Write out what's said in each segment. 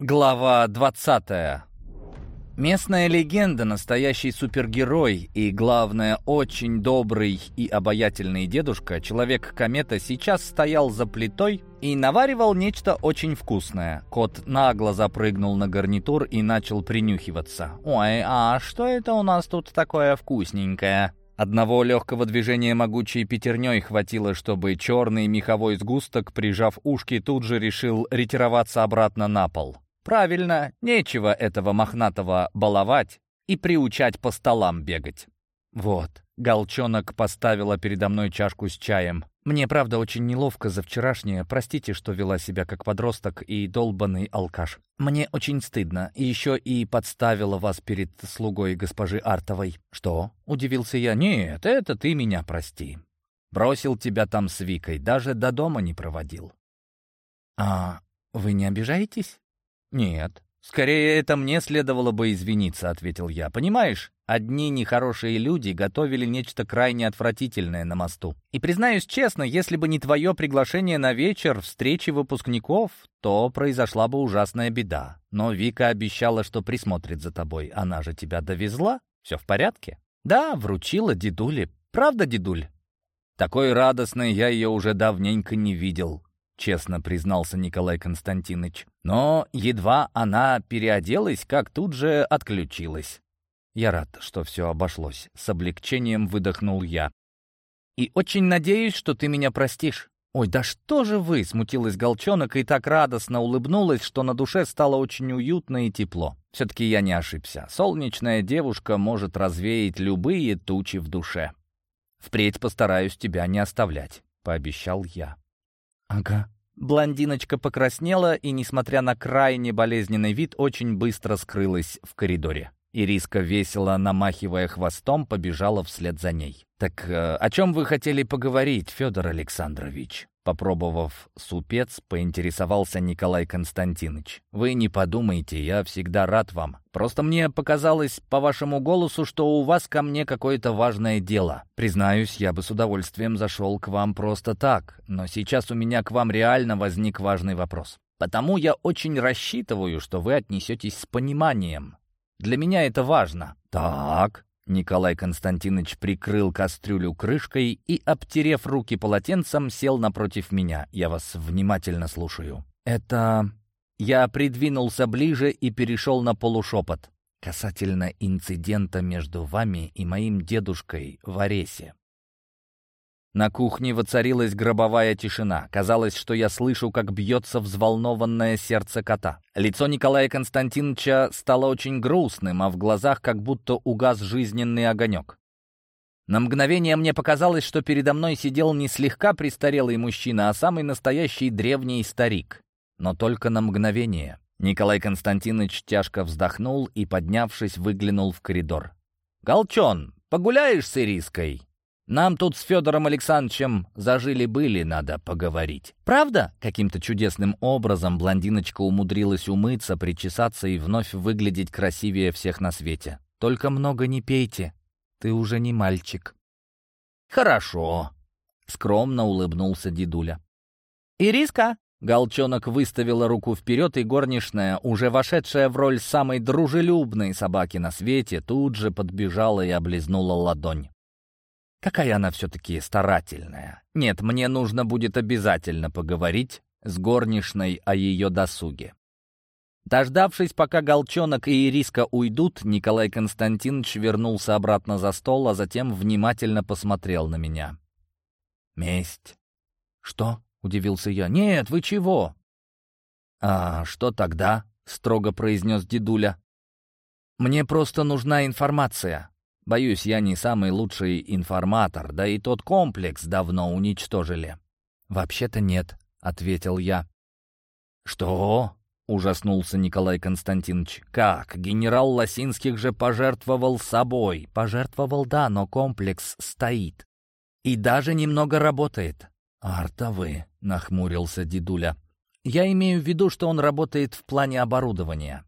Глава 20. Местная легенда, настоящий супергерой и, главное, очень добрый и обаятельный дедушка, человек-комета, сейчас стоял за плитой и наваривал нечто очень вкусное. Кот нагло запрыгнул на гарнитур и начал принюхиваться. «Ой, а что это у нас тут такое вкусненькое?» Одного легкого движения могучей пятерней хватило, чтобы черный меховой сгусток, прижав ушки, тут же решил ретироваться обратно на пол. Правильно, нечего этого мохнатого баловать и приучать по столам бегать. Вот, Голчонок поставила передо мной чашку с чаем. Мне, правда, очень неловко за вчерашнее. Простите, что вела себя как подросток и долбанный алкаш. Мне очень стыдно. И еще и подставила вас перед слугой госпожи Артовой. Что? Удивился я. Нет, это ты меня прости. Бросил тебя там с Викой, даже до дома не проводил. А вы не обижаетесь? «Нет. Скорее, это мне следовало бы извиниться», — ответил я. «Понимаешь, одни нехорошие люди готовили нечто крайне отвратительное на мосту. И признаюсь честно, если бы не твое приглашение на вечер встречи выпускников, то произошла бы ужасная беда. Но Вика обещала, что присмотрит за тобой. Она же тебя довезла? Все в порядке?» «Да, вручила дедуле. Правда, дедуль?» Такой радостной я ее уже давненько не видел честно признался Николай Константинович. Но едва она переоделась, как тут же отключилась. Я рад, что все обошлось. С облегчением выдохнул я. И очень надеюсь, что ты меня простишь. «Ой, да что же вы!» — смутилась Голчонок и так радостно улыбнулась, что на душе стало очень уютно и тепло. Все-таки я не ошибся. Солнечная девушка может развеять любые тучи в душе. «Впредь постараюсь тебя не оставлять», — пообещал я. «Ага». Блондиночка покраснела и, несмотря на крайне болезненный вид, очень быстро скрылась в коридоре. Ириска, весело намахивая хвостом, побежала вслед за ней. «Так э, о чем вы хотели поговорить, Федор Александрович?» Попробовав супец, поинтересовался Николай Константинович. «Вы не подумайте, я всегда рад вам. Просто мне показалось по вашему голосу, что у вас ко мне какое-то важное дело. Признаюсь, я бы с удовольствием зашел к вам просто так, но сейчас у меня к вам реально возник важный вопрос. Потому я очень рассчитываю, что вы отнесетесь с пониманием. Для меня это важно». «Так», Николай Константинович прикрыл кастрюлю крышкой и, обтерев руки полотенцем, сел напротив меня. Я вас внимательно слушаю. Это... Я придвинулся ближе и перешел на полушепот. Касательно инцидента между вами и моим дедушкой в Аресе. На кухне воцарилась гробовая тишина. Казалось, что я слышу, как бьется взволнованное сердце кота. Лицо Николая Константиновича стало очень грустным, а в глазах как будто угас жизненный огонек. На мгновение мне показалось, что передо мной сидел не слегка престарелый мужчина, а самый настоящий древний старик. Но только на мгновение. Николай Константинович тяжко вздохнул и, поднявшись, выглянул в коридор. «Голчон, погуляешь с Ириской?» Нам тут с Федором Александровичем зажили-были, надо поговорить. Правда? Каким-то чудесным образом блондиночка умудрилась умыться, причесаться и вновь выглядеть красивее всех на свете. Только много не пейте, ты уже не мальчик. Хорошо, скромно улыбнулся дедуля. Ириска, Галчонок выставила руку вперед, и горничная, уже вошедшая в роль самой дружелюбной собаки на свете, тут же подбежала и облизнула ладонь. Какая она все-таки старательная. Нет, мне нужно будет обязательно поговорить с горничной о ее досуге. Дождавшись, пока Голчонок и Ириска уйдут, Николай Константинович вернулся обратно за стол, а затем внимательно посмотрел на меня. «Месть». «Что?» — удивился я. «Нет, вы чего?» «А что тогда?» — строго произнес дедуля. «Мне просто нужна информация. Боюсь, я не самый лучший информатор, да и тот комплекс давно уничтожили». «Вообще-то нет», — ответил я. «Что?» — ужаснулся Николай Константинович. «Как? Генерал Лосинских же пожертвовал собой». «Пожертвовал, да, но комплекс стоит. И даже немного работает». «Артовы», — нахмурился дедуля. «Я имею в виду, что он работает в плане оборудования.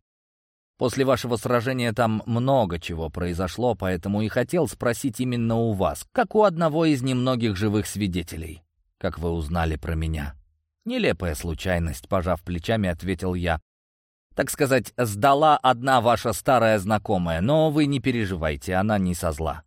После вашего сражения там много чего произошло, поэтому и хотел спросить именно у вас, как у одного из немногих живых свидетелей. Как вы узнали про меня?» «Нелепая случайность», — пожав плечами, ответил я. Так сказать, сдала одна ваша старая знакомая, но вы не переживайте, она не со зла».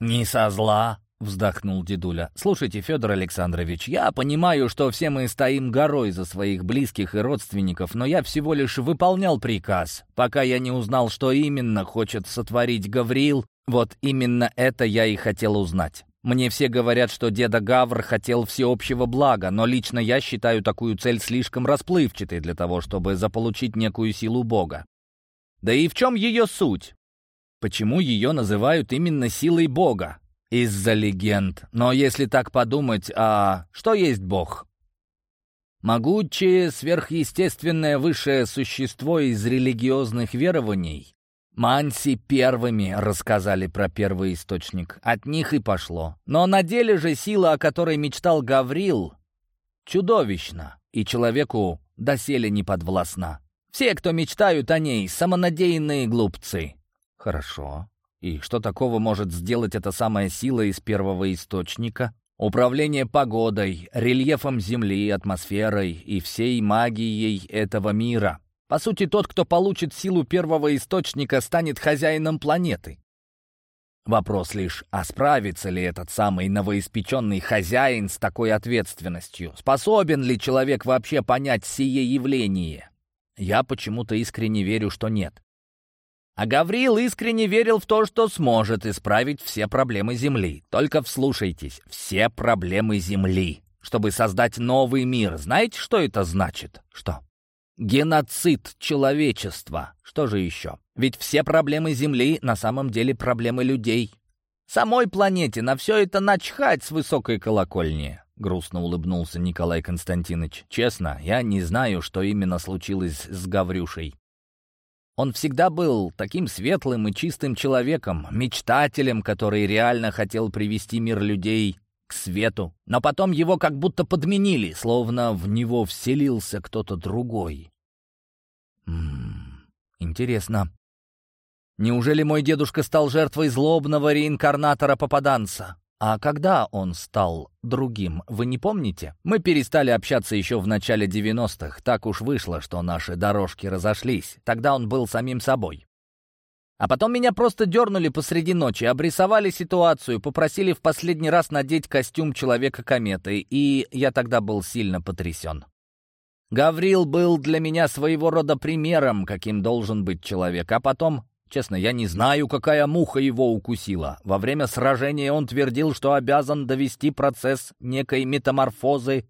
«Не со зла?» — вздохнул дедуля. «Слушайте, Федор Александрович, я понимаю, что все мы стоим горой за своих близких и родственников, но я всего лишь выполнял приказ, пока я не узнал, что именно хочет сотворить Гавриил. Вот именно это я и хотел узнать. Мне все говорят, что деда Гавр хотел всеобщего блага, но лично я считаю такую цель слишком расплывчатой для того, чтобы заполучить некую силу Бога. Да и в чем ее суть? Почему ее называют именно силой Бога? Из-за легенд. Но если так подумать, а что есть Бог? Могучее, сверхъестественное высшее существо из религиозных верований. Манси первыми рассказали про первый источник. От них и пошло. Но на деле же сила, о которой мечтал Гаврил, чудовищна, и человеку доселе не подвластна. Все, кто мечтают о ней, самонадеянные глупцы. Хорошо. И что такого может сделать эта самая сила из первого источника? Управление погодой, рельефом Земли, атмосферой и всей магией этого мира. По сути, тот, кто получит силу первого источника, станет хозяином планеты. Вопрос лишь, а справится ли этот самый новоиспеченный хозяин с такой ответственностью? Способен ли человек вообще понять сие явление? Я почему-то искренне верю, что нет. А Гавриил искренне верил в то, что сможет исправить все проблемы Земли. Только вслушайтесь, все проблемы Земли. Чтобы создать новый мир, знаете, что это значит? Что? Геноцид человечества. Что же еще? Ведь все проблемы Земли на самом деле проблемы людей. Самой планете на все это начхать с высокой колокольни. Грустно улыбнулся Николай Константинович. Честно, я не знаю, что именно случилось с Гаврюшей. Он всегда был таким светлым и чистым человеком, мечтателем, который реально хотел привести мир людей к свету. Но потом его как будто подменили, словно в него вселился кто-то другой. Ммм, интересно. Неужели мой дедушка стал жертвой злобного реинкарнатора-попаданца? А когда он стал другим, вы не помните? Мы перестали общаться еще в начале 90-х. Так уж вышло, что наши дорожки разошлись. Тогда он был самим собой. А потом меня просто дернули посреди ночи, обрисовали ситуацию, попросили в последний раз надеть костюм Человека-кометы, и я тогда был сильно потрясен. Гаврил был для меня своего рода примером, каким должен быть человек, а потом Честно, я не знаю, какая муха его укусила. Во время сражения он твердил, что обязан довести процесс некой метаморфозы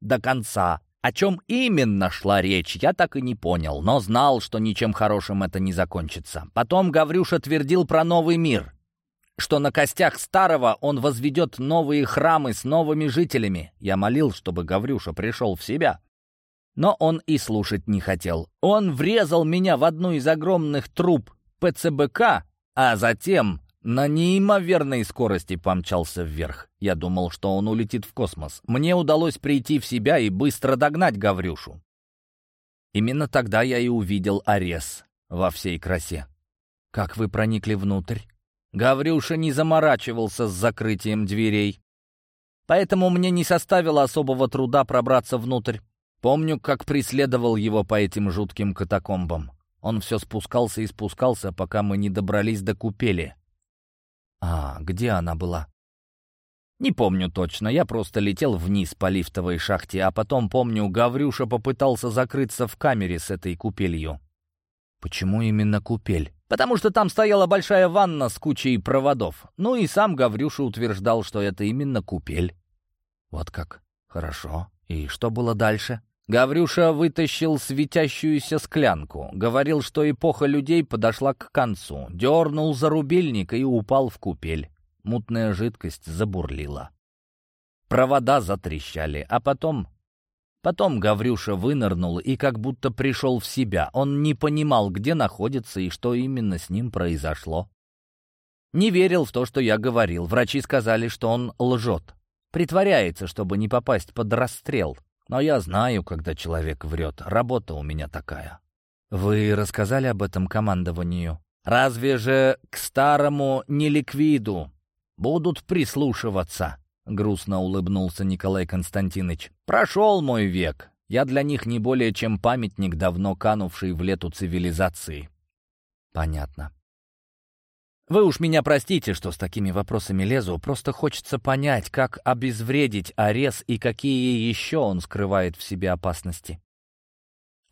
до конца. О чем именно шла речь, я так и не понял, но знал, что ничем хорошим это не закончится. Потом Гаврюша твердил про новый мир, что на костях старого он возведет новые храмы с новыми жителями. Я молил, чтобы Гаврюша пришел в себя. Но он и слушать не хотел. Он врезал меня в одну из огромных труб ПЦБК, а затем на неимоверной скорости помчался вверх. Я думал, что он улетит в космос. Мне удалось прийти в себя и быстро догнать Гаврюшу. Именно тогда я и увидел Арес во всей красе. Как вы проникли внутрь? Гаврюша не заморачивался с закрытием дверей. Поэтому мне не составило особого труда пробраться внутрь. Помню, как преследовал его по этим жутким катакомбам. Он все спускался и спускался, пока мы не добрались до купели. А где она была? Не помню точно, я просто летел вниз по лифтовой шахте, а потом, помню, Гаврюша попытался закрыться в камере с этой купелью. Почему именно купель? Потому что там стояла большая ванна с кучей проводов. Ну и сам Гаврюша утверждал, что это именно купель. Вот как. Хорошо. И что было дальше? Гаврюша вытащил светящуюся склянку. Говорил, что эпоха людей подошла к концу. Дернул за рубильник и упал в купель. Мутная жидкость забурлила. Провода затрещали, а потом... Потом Гаврюша вынырнул и как будто пришел в себя. Он не понимал, где находится и что именно с ним произошло. Не верил в то, что я говорил. Врачи сказали, что он лжет. Притворяется, чтобы не попасть под расстрел. Но я знаю, когда человек врет. Работа у меня такая. Вы рассказали об этом командованию? Разве же к старому неликвиду будут прислушиваться? Грустно улыбнулся Николай Константинович. Прошел мой век. Я для них не более чем памятник, давно канувший в лету цивилизации. Понятно. Вы уж меня простите, что с такими вопросами лезу, просто хочется понять, как обезвредить Арес и какие еще он скрывает в себе опасности.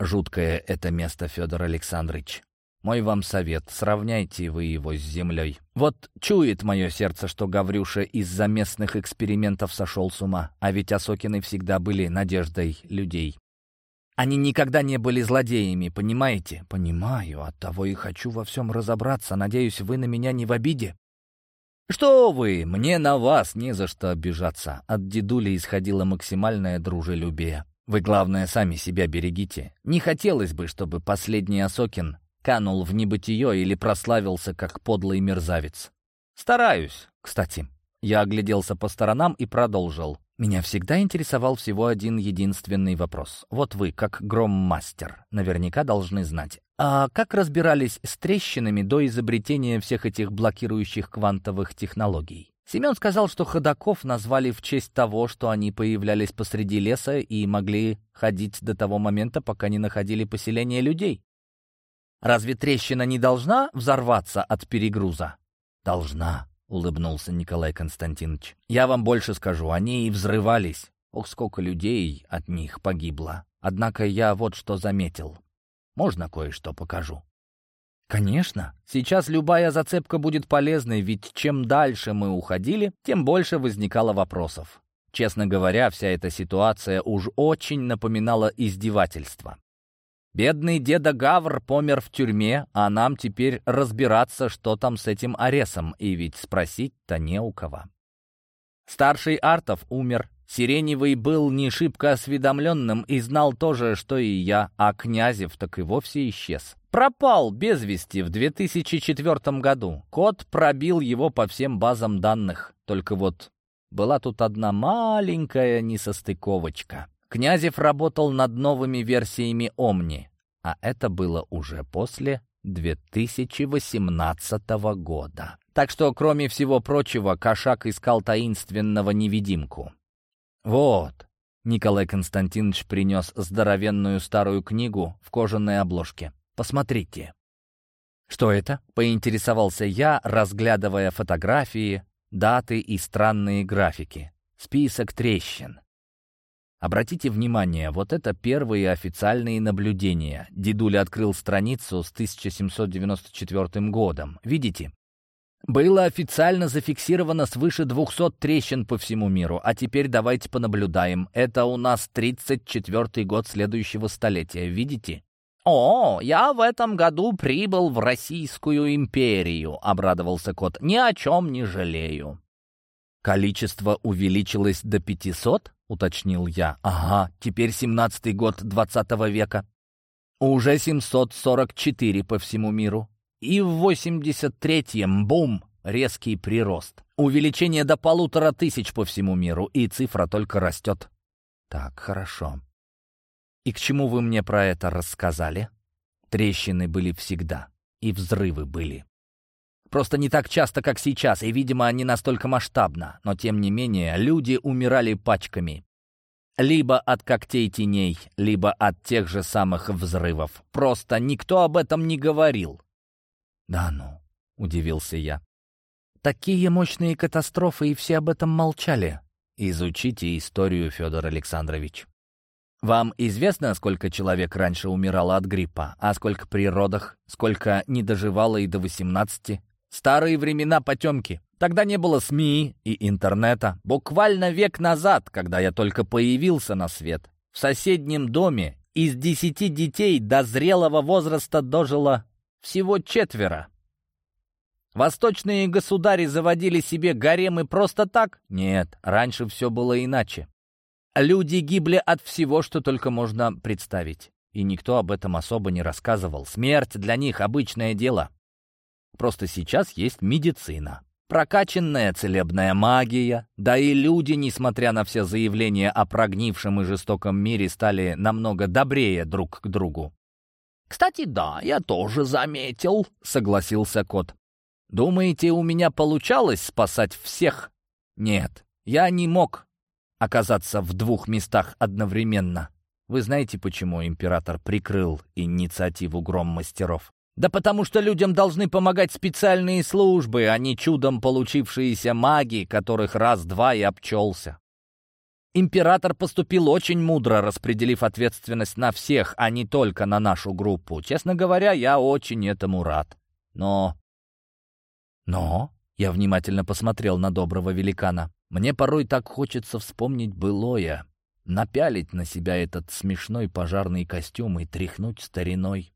Жуткое это место, Федор Александрович. Мой вам совет, сравняйте вы его с землей. Вот чует мое сердце, что Гаврюша из-за местных экспериментов сошел с ума, а ведь Осокины всегда были надеждой людей. Они никогда не были злодеями, понимаете? Понимаю, оттого и хочу во всем разобраться. Надеюсь, вы на меня не в обиде. «Что вы, мне на вас не за что обижаться». От дедули исходило максимальное дружелюбие. «Вы, главное, сами себя берегите. Не хотелось бы, чтобы последний Осокин канул в небытие или прославился как подлый мерзавец. Стараюсь, кстати». Я огляделся по сторонам и продолжил. Меня всегда интересовал всего один единственный вопрос. Вот вы, как громмастер, наверняка должны знать. А как разбирались с трещинами до изобретения всех этих блокирующих квантовых технологий? Семен сказал, что ходаков назвали в честь того, что они появлялись посреди леса и могли ходить до того момента, пока не находили поселение людей. Разве трещина не должна взорваться от перегруза? Должна улыбнулся Николай Константинович. «Я вам больше скажу, они и взрывались. Ох, сколько людей от них погибло. Однако я вот что заметил. Можно кое-что покажу?» «Конечно. Сейчас любая зацепка будет полезной, ведь чем дальше мы уходили, тем больше возникало вопросов. Честно говоря, вся эта ситуация уж очень напоминала издевательство. Бедный деда Гавр помер в тюрьме, а нам теперь разбираться, что там с этим Аресом, и ведь спросить-то не у кого. Старший Артов умер. Сиреневый был не шибко осведомленным и знал то же, что и я, а Князев так и вовсе исчез. Пропал без вести в 2004 году. Кот пробил его по всем базам данных. Только вот была тут одна маленькая несостыковочка. Князев работал над новыми версиями Омни, а это было уже после 2018 года. Так что, кроме всего прочего, Кошак искал таинственного невидимку. «Вот», — Николай Константинович принес здоровенную старую книгу в кожаной обложке. «Посмотрите». «Что это?» — поинтересовался я, разглядывая фотографии, даты и странные графики. Список трещин. Обратите внимание, вот это первые официальные наблюдения. Дедуля открыл страницу с 1794 годом. Видите? Было официально зафиксировано свыше 200 трещин по всему миру, а теперь давайте понаблюдаем. Это у нас 34 год следующего столетия, видите? «О, я в этом году прибыл в Российскую империю», — обрадовался кот. «Ни о чем не жалею». «Количество увеличилось до 500?» Уточнил я. «Ага, теперь семнадцатый год двадцатого века. Уже 744 по всему миру. И в восемьдесят третьем, бум, резкий прирост. Увеличение до полутора тысяч по всему миру, и цифра только растет. Так, хорошо. И к чему вы мне про это рассказали? Трещины были всегда, и взрывы были. Просто не так часто, как сейчас, и, видимо, не настолько масштабно. Но, тем не менее, люди умирали пачками. Либо от когтей теней, либо от тех же самых взрывов. Просто никто об этом не говорил. «Да ну», — удивился я. «Такие мощные катастрофы, и все об этом молчали. Изучите историю, Федор Александрович. Вам известно, сколько человек раньше умирало от гриппа, а сколько при родах, сколько не доживало и до 18? Старые времена потемки. Тогда не было СМИ и интернета. Буквально век назад, когда я только появился на свет, в соседнем доме из десяти детей до зрелого возраста дожило всего четверо. Восточные государи заводили себе гаремы просто так? Нет, раньше все было иначе. Люди гибли от всего, что только можно представить. И никто об этом особо не рассказывал. Смерть для них — обычное дело. Просто сейчас есть медицина. Прокачанная целебная магия, да и люди, несмотря на все заявления о прогнившем и жестоком мире, стали намного добрее друг к другу. «Кстати, да, я тоже заметил», — согласился кот. «Думаете, у меня получалось спасать всех?» «Нет, я не мог оказаться в двух местах одновременно. Вы знаете, почему император прикрыл инициативу «Гром мастеров»? Да потому что людям должны помогать специальные службы, а не чудом получившиеся маги, которых раз-два и обчелся. Император поступил очень мудро, распределив ответственность на всех, а не только на нашу группу. Честно говоря, я очень этому рад. Но... Но... Я внимательно посмотрел на доброго великана. Мне порой так хочется вспомнить былое, напялить на себя этот смешной пожарный костюм и тряхнуть стариной.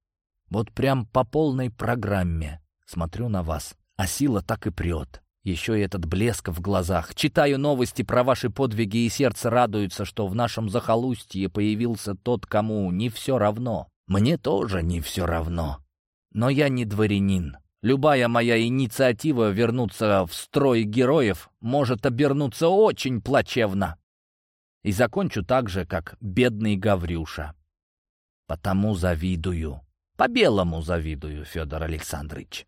Вот прям по полной программе. Смотрю на вас, а сила так и прет. Еще и этот блеск в глазах. Читаю новости про ваши подвиги, и сердце радуется, что в нашем захолустье появился тот, кому не все равно. Мне тоже не все равно. Но я не дворянин. Любая моя инициатива вернуться в строй героев может обернуться очень плачевно. И закончу так же, как бедный Гаврюша. Потому завидую. По-белому завидую, Федор Александрович.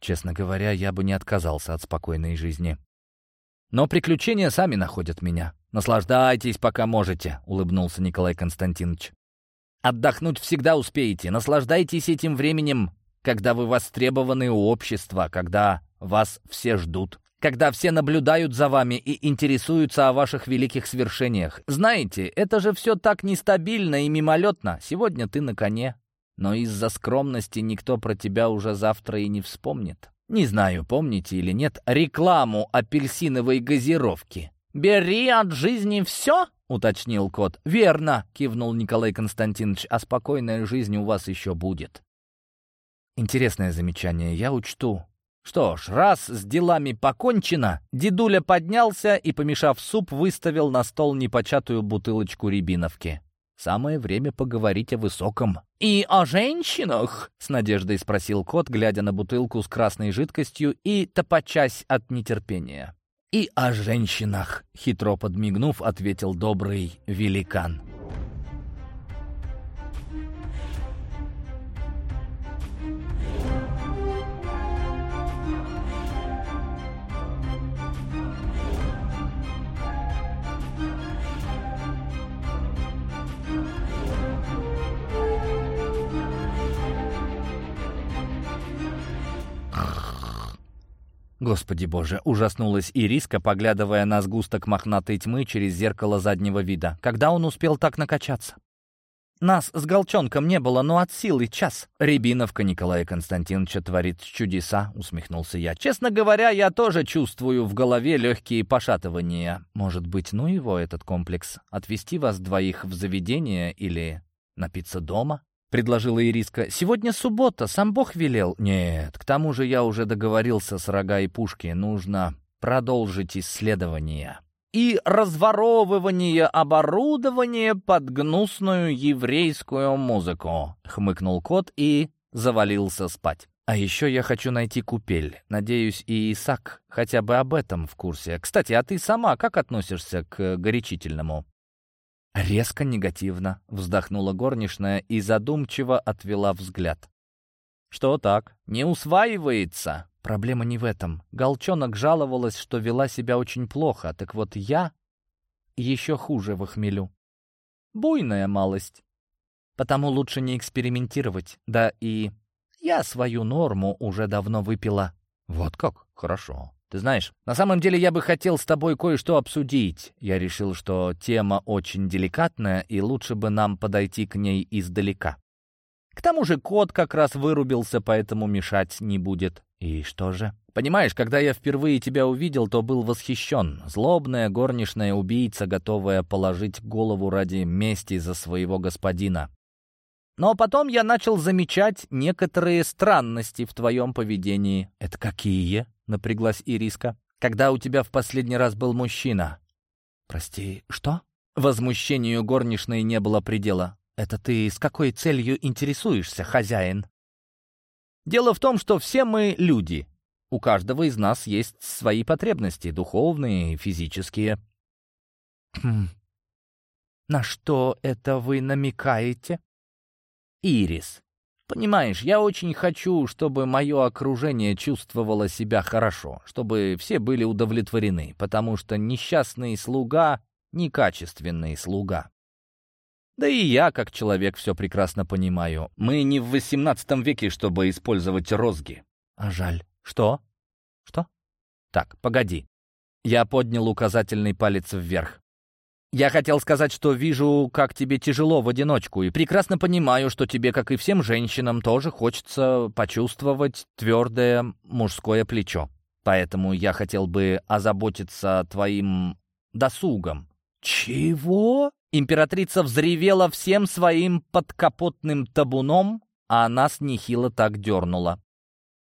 Честно говоря, я бы не отказался от спокойной жизни. Но приключения сами находят меня. Наслаждайтесь, пока можете, улыбнулся Николай Константинович. Отдохнуть всегда успеете. Наслаждайтесь этим временем, когда вы востребованы у общества, когда вас все ждут, когда все наблюдают за вами и интересуются о ваших великих свершениях. Знаете, это же все так нестабильно и мимолетно. Сегодня ты на коне, но из-за скромности никто про тебя уже завтра и не вспомнит. Не знаю, помните или нет, рекламу апельсиновой газировки. «Бери от жизни все?» — уточнил кот. «Верно», — кивнул Николай Константинович, «а спокойная жизнь у вас еще будет». Интересное замечание, я учту. Что ж, раз с делами покончено, дедуля поднялся и, помешав суп, выставил на стол непочатую бутылочку рябиновки. Самое время поговорить о высоком. «И о женщинах?» — с надеждой спросил кот, глядя на бутылку с красной жидкостью и топочась от нетерпения. «И о женщинах», — хитро подмигнув, ответил добрый великан. Господи боже, ужаснулась Ириска, поглядывая на сгусток мохнатой тьмы через зеркало заднего вида. Когда он успел так накачаться? Нас с Голчонком не было, но от силы час. Рябиновка Николая Константиновича творит чудеса, усмехнулся я. Честно говоря, я тоже чувствую в голове легкие пошатывания. Может быть, ну его этот комплекс? Отвезти вас двоих в заведение или напиться дома? Предложила Ириска. «Сегодня суббота, сам Бог велел». «Нет, к тому же я уже договорился с Рога и Пушки. Нужно продолжить исследование» и разворовывание оборудования под гнусную еврейскую музыку», — хмыкнул кот и завалился спать. «А еще я хочу найти купель. Надеюсь, и Исаак хотя бы об этом в курсе. Кстати, а ты сама как относишься к горячительному?» Резко негативно вздохнула горничная и задумчиво отвела взгляд. «Что так? Не усваивается?» Проблема не в этом. Голчонок жаловалась, что вела себя очень плохо, так вот я еще хуже в хмелю. Буйная малость. Потому лучше не экспериментировать. Да и я свою норму уже давно выпила. Вот как? Хорошо. Ты знаешь, на самом деле я бы хотел с тобой кое-что обсудить. Я решил, что тема очень деликатная, и лучше бы нам подойти к ней издалека. К тому же кот как раз вырубился, поэтому мешать не будет. И что же? Понимаешь, когда я впервые тебя увидел, то был восхищен. Злобная горничная убийца, готовая положить голову ради мести за своего господина. Но потом я начал замечать некоторые странности в твоем поведении. Это какие? — напряглась Ириска. «Когда у тебя в последний раз был мужчина?» «Прости, что?» Возмущению горничной не было предела. «Это ты с какой целью интересуешься, хозяин?» «Дело в том, что все мы люди. У каждого из нас есть свои потребности, духовные, физические». «Хм. На что это вы намекаете?» «Ирис, Понимаешь, я очень хочу, чтобы мое окружение чувствовало себя хорошо, чтобы все были удовлетворены, потому что несчастный слуга — некачественный слуга. Да и я, как человек, все прекрасно понимаю. Мы не в XVIII веке, чтобы использовать розги. А жаль. Что? Что? Так, погоди. Я поднял указательный палец вверх. Я хотел сказать, что вижу, как тебе тяжело в одиночку, и прекрасно понимаю, что тебе, как и всем женщинам, тоже хочется почувствовать твердое мужское плечо. Поэтому я хотел бы озаботиться твоим досугом. Чего? Императрица взревела всем своим подкапотным табуном, а нас нехило так дернула.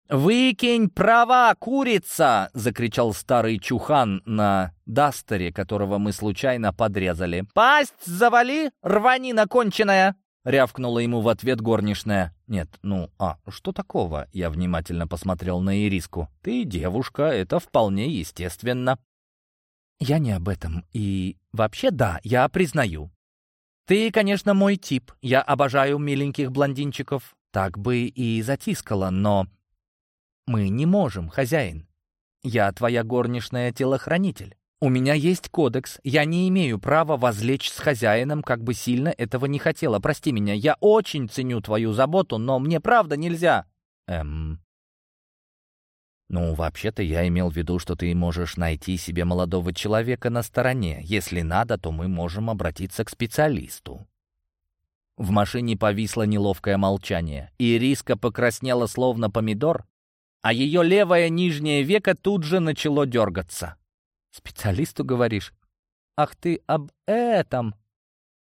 «Выкинь права, курица!» — закричал старый чухан на Дастере, которого мы случайно подрезали. «Пасть завали, рванина конченая!» — рявкнула ему в ответ горничная. «Нет, ну, а что такого?» — я внимательно посмотрел на Ириску. «Ты девушка, это вполне естественно». «Я не об этом. И вообще да, я признаю. Ты, конечно, мой тип. Я обожаю миленьких блондинчиков. Так бы и затискала, но «Мы не можем, хозяин. Я твоя горничная телохранитель. У меня есть кодекс. Я не имею права возлечь с хозяином, как бы сильно этого не хотела. Прости меня, я очень ценю твою заботу, но мне правда нельзя». «Эм...» «Ну, вообще-то я имел в виду, что ты можешь найти себе молодого человека на стороне. Если надо, то мы можем обратиться к специалисту». В машине повисло неловкое молчание. и Риска покраснела словно помидор, а ее левое нижнее веко тут же начало дергаться. «Специалисту говоришь? Ах ты об этом!»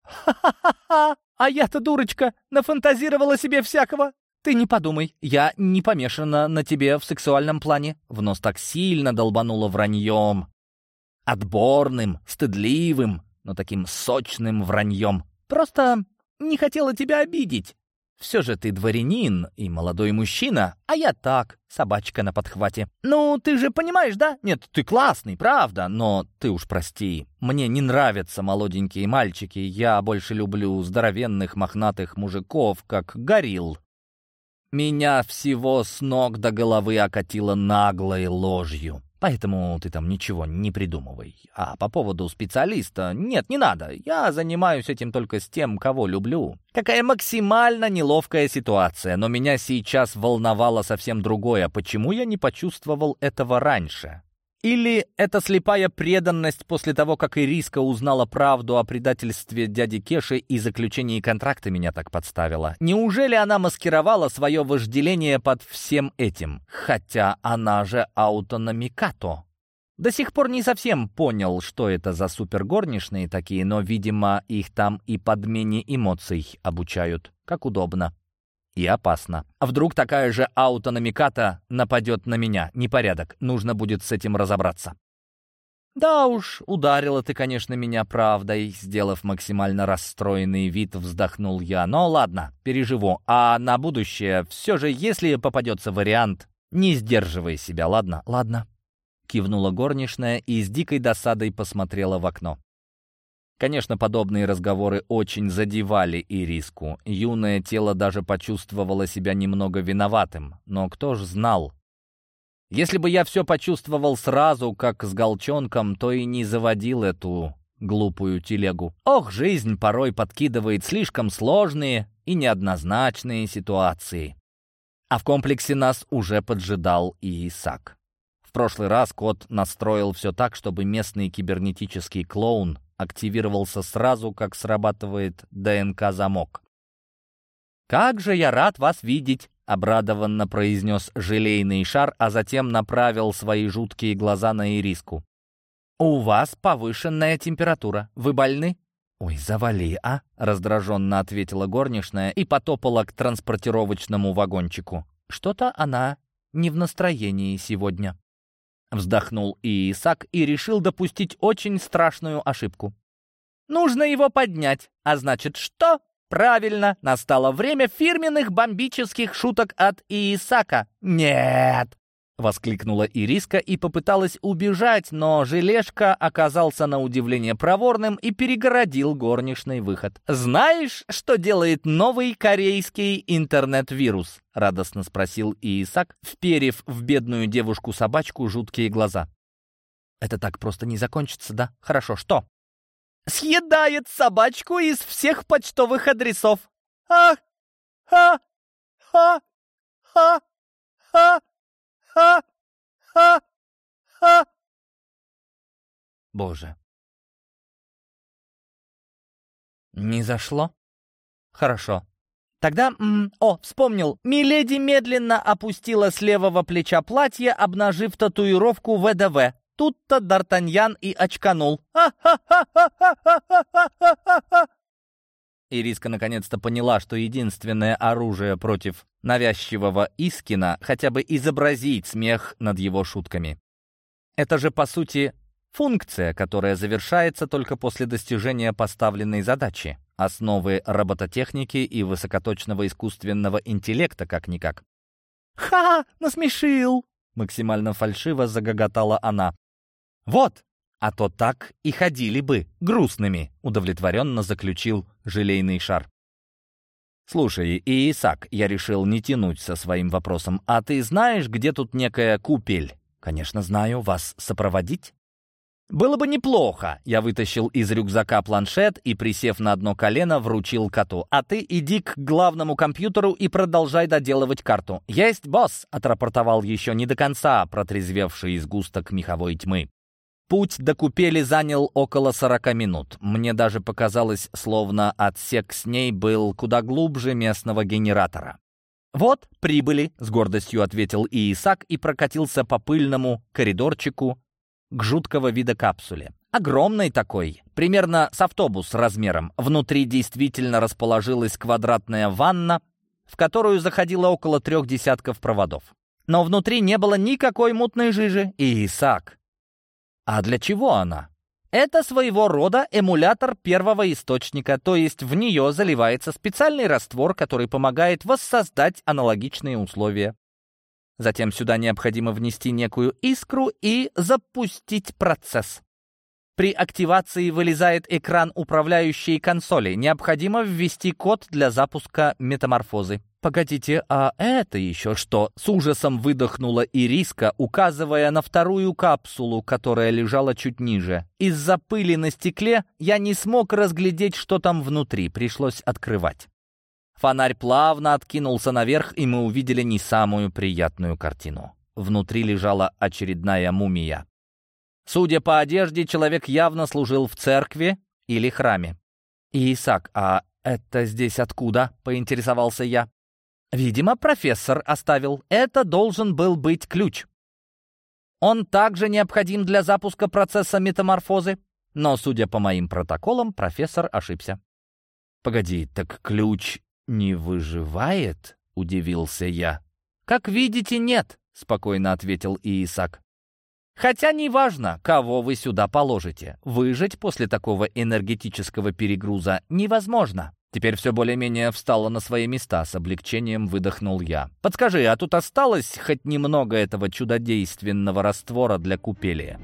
«Ха-ха-ха! А я-то, дурочка, нафантазировала себе всякого!» «Ты не подумай, я не помешана на тебе в сексуальном плане». В нос так сильно долбануло враньем. Отборным, стыдливым, но таким сочным враньем. Просто не хотела тебя обидеть. Все же ты дворянин и молодой мужчина, а я так, собачка на подхвате. Ну, ты же понимаешь, да? Нет, ты классный, правда, но ты уж прости. Мне не нравятся молоденькие мальчики, я больше люблю здоровенных мохнатых мужиков, как горилл. Меня всего с ног до головы окатило наглой ложью. Поэтому ты там ничего не придумывай. А по поводу специалиста, нет, не надо. Я занимаюсь этим только с тем, кого люблю. Какая максимально неловкая ситуация, но меня сейчас волновало совсем другое. Почему я не почувствовал этого раньше? Или это слепая преданность после того, как Ириска узнала правду о предательстве дяди Кеши и заключении контракта меня так подставила? Неужели она маскировала свое вожделение под всем этим? Хотя она же аутономикато. До сих пор не совсем понял, что это за супергорничные такие, но, видимо, их там и подмене эмоций обучают. Как удобно и опасно. А вдруг такая же аутономиката нападет на меня? Непорядок. Нужно будет с этим разобраться. «Да уж, ударила ты, конечно, меня правдой», — сделав максимально расстроенный вид, вздохнул я. «Но ладно, переживу. А на будущее все же, если попадется вариант, не сдерживай себя, ладно?» «Ладно», — кивнула горничная и с дикой досадой посмотрела в окно. Конечно, подобные разговоры очень задевали Ириску. Юное тело даже почувствовало себя немного виноватым. Но кто ж знал? Если бы я все почувствовал сразу, как с Голчонком, то и не заводил эту глупую телегу. Ох, жизнь порой подкидывает слишком сложные и неоднозначные ситуации. А в комплексе нас уже поджидал и Исаак. В прошлый раз кот настроил все так, чтобы местный кибернетический клоун активировался сразу, как срабатывает ДНК-замок. «Как же я рад вас видеть!» — обрадованно произнес желейный шар, а затем направил свои жуткие глаза на Ириску. «У вас повышенная температура. Вы больны?» «Ой, завали, а!» — раздраженно ответила горничная и потопала к транспортировочному вагончику. «Что-то она не в настроении сегодня». Вздохнул Исаак и решил допустить очень страшную ошибку. «Нужно его поднять, а значит что?» «Правильно, настало время фирменных бомбических шуток от Исака. Нет!» — воскликнула Ириска и попыталась убежать, но желешка оказался на удивление проворным и перегородил горничный выход. «Знаешь, что делает новый корейский интернет-вирус?» — радостно спросил Исаак, вперев в бедную девушку-собачку жуткие глаза. «Это так просто не закончится, да? Хорошо, что?» съедает собачку из всех почтовых адресов. А, ха, ха, ха, ха, ха, ха, ха. Боже. Не зашло? Хорошо. Тогда, м, о, вспомнил, Миледи медленно опустила с левого плеча платье, обнажив татуировку ВДВ. Тут-то Д'Артаньян и очканул. Ириска наконец-то поняла, что единственное оружие против навязчивого Искина хотя бы изобразить смех над его шутками. Это же, по сути, функция, которая завершается только после достижения поставленной задачи. Основы робототехники и высокоточного искусственного интеллекта как-никак. «Ха! Насмешил!» — максимально фальшиво загоготала она. «Вот! А то так и ходили бы грустными», — удовлетворенно заключил желейный шар. «Слушай, Исаак, я решил не тянуть со своим вопросом. А ты знаешь, где тут некая купель?» «Конечно знаю. Вас сопроводить?» «Было бы неплохо!» Я вытащил из рюкзака планшет и, присев на одно колено, вручил коту. «А ты иди к главному компьютеру и продолжай доделывать карту». «Есть, босс!» — отрапортовал еще не до конца протрезвевший изгусток меховой тьмы. Путь до купели занял около сорока минут. Мне даже показалось, словно отсек с ней был куда глубже местного генератора. «Вот, прибыли», — с гордостью ответил Иисак и прокатился по пыльному коридорчику к жуткого вида капсуле. Огромной такой, примерно с автобус размером. Внутри действительно расположилась квадратная ванна, в которую заходило около трех десятков проводов. Но внутри не было никакой мутной жижи. И Исаак. А для чего она? Это своего рода эмулятор первого источника, то есть в нее заливается специальный раствор, который помогает воссоздать аналогичные условия. Затем сюда необходимо внести некую искру и запустить процесс. При активации вылезает экран управляющей консоли. Необходимо ввести код для запуска метаморфозы. «Погодите, а это еще что?» С ужасом выдохнула Ириска, указывая на вторую капсулу, которая лежала чуть ниже. Из-за пыли на стекле я не смог разглядеть, что там внутри. Пришлось открывать. Фонарь плавно откинулся наверх, и мы увидели не самую приятную картину. Внутри лежала очередная мумия. Судя по одежде, человек явно служил в церкви или храме. «Исаак, а это здесь откуда?» — поинтересовался я. «Видимо, профессор оставил. Это должен был быть ключ. Он также необходим для запуска процесса метаморфозы, но, судя по моим протоколам, профессор ошибся». «Погоди, так ключ «Не выживает?» — удивился я. «Как видите, нет», — спокойно ответил Иисак. «Хотя неважно, кого вы сюда положите. Выжить после такого энергетического перегруза невозможно». Теперь все более-менее встало на свои места, с облегчением выдохнул я. «Подскажи, а тут осталось хоть немного этого чудодейственного раствора для купели?»